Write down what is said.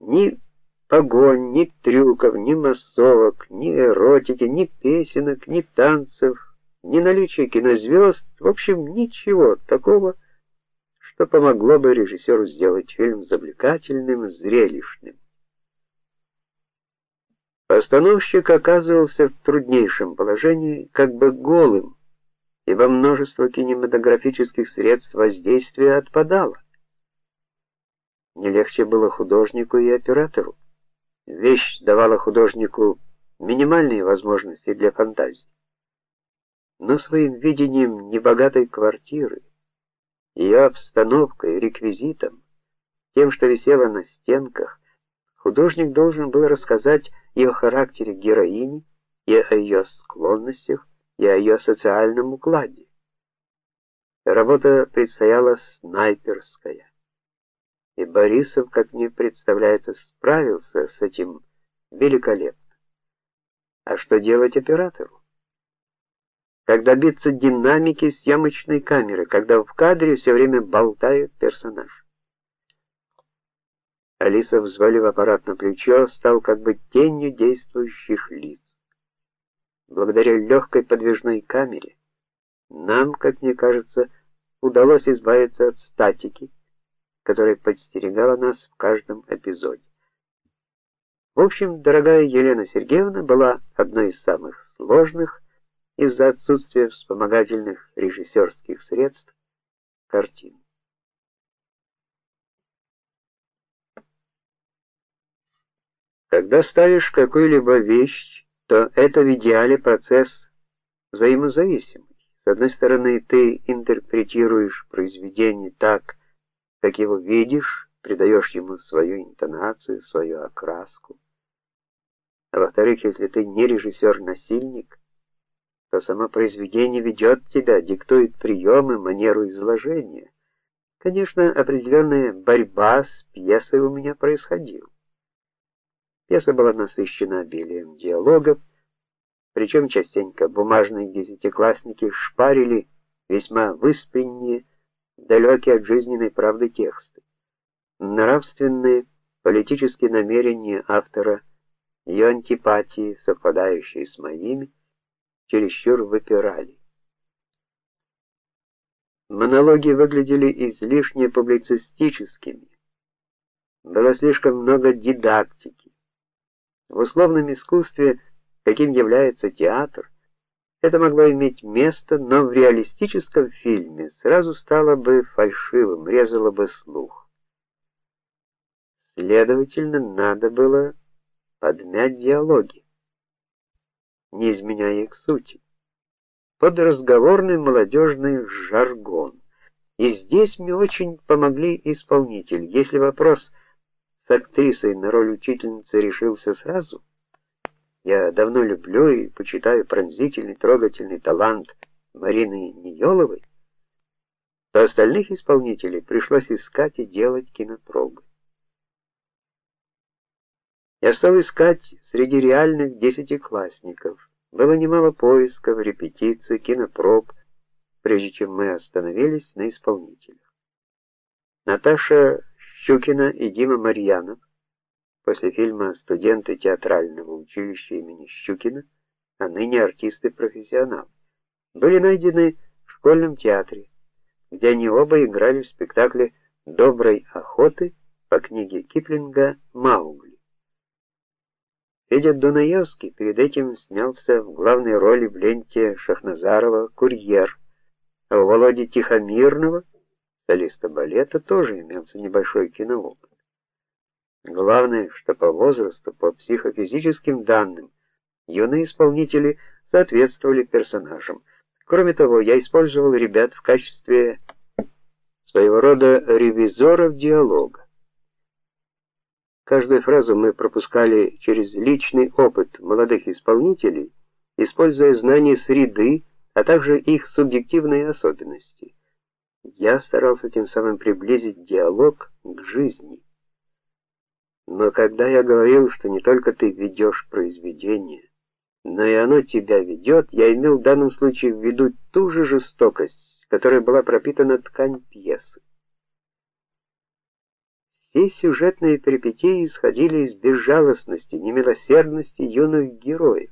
Ни погонь, ни трюков, ни массовок, ни эротики, ни песенок, ни танцев, ни наличия кинозвезд, в общем, ничего такого, что помогло бы режиссеру сделать фильм завлекательным, зрелищным. Постановщик оказывался в труднейшем положении, как бы голым, ибо множество кинематографических средств воздействия отпадало. Не легче было художнику и оператору. Вещь давала художнику минимальные возможности для фантазии. Но своим видением небогатой квартиры, ее обстановкой, реквизитом, тем, что висело на стенках, художник должен был рассказать и о характере героини, и о ее склонностях, и о ее социальном укладе. Работа предстояла снайперская. И Борисов, как мне представляется, справился с этим великолепно. А что делать оператору? как добиться динамики съемочной камеры, когда в кадре все время болтает персонаж. Алиса, взвалив аппарат на плечо, стал как бы тенью действующих лиц. Благодаря легкой подвижной камере нам, как мне кажется, удалось избавиться от статики, которая подстерегала нас в каждом эпизоде. В общем, дорогая Елена Сергеевна была одной из самых сложных из-за отсутствия вспомогательных режиссерских средств картин. Когда ставишь какую-либо вещь, то это в идеале процесс взаимозависимый. С одной стороны, ты интерпретируешь произведение так, как его видишь, придаешь ему свою интонацию, свою окраску. А во-вторых, если ты не режиссер-насильник, то само произведение ведет тебя, диктует приемы, манеру изложения. Конечно, определенная борьба с пьесой у меня происходила. Пьеса была насыщена обилием диалогов, причем частенько бумажные десятиклассники шпарили весьма выспренние, далекие от жизненной правды тексты. Нравственные, политические намерения автора, ее антипатии, совпадающие с моими, чересчур выпирали. Монологи выглядели излишне публицистическими. Было слишком много дидактики. В условном искусстве, каким является театр, это могло иметь место, но в реалистическом фильме сразу стало бы фальшивым, резало бы слух. Следовательно, надо было подмять диалоги не изменяя их сути. Под разговорный молодежный жаргон. И здесь мне очень помогли исполнители. Если вопрос с актрисой на роль учительницы решился сразу, я давно люблю и почитаю пронзительный, трогательный талант Марины Ниеловой, то остальных исполнителей пришлось искать и делать кинопробы. Я стал искать среди реальных десятиклассников. Было немало поисков, репетиций, кинопроб, прежде чем мы остановились на исполнителях. Наташа Щукина и Дима Марьянов после фильма Студенты театрального училища имени Щукина, а ныне артисты-профессионалы, были найдены в школьном театре, где они оба играли в спектакле Доброй охоты по книге Киплинга Маугли. Федя Дунаевский перед этим снялся в главной роли в ленте Шахназарова Курьер, а у Володи Тихомирного, солиста балета, тоже имелся небольшой киноопыт. Главное, что по возрасту, по психофизическим данным, юные исполнители соответствовали персонажам. Кроме того, я использовал ребят в качестве своего рода ревизоров диалога. Каждую фразу мы пропускали через личный опыт молодых исполнителей, используя знания среды, а также их субъективные особенности. Я старался тем самым приблизить диалог к жизни. Но когда я говорил, что не только ты ведешь произведение, но и оно тебя ведет, я имел в данном случае в виду ту же жестокость, которая была пропитана ткань пьесы. Все сюжетные перипетии исходили из безжалостности, немилосердности юных героев.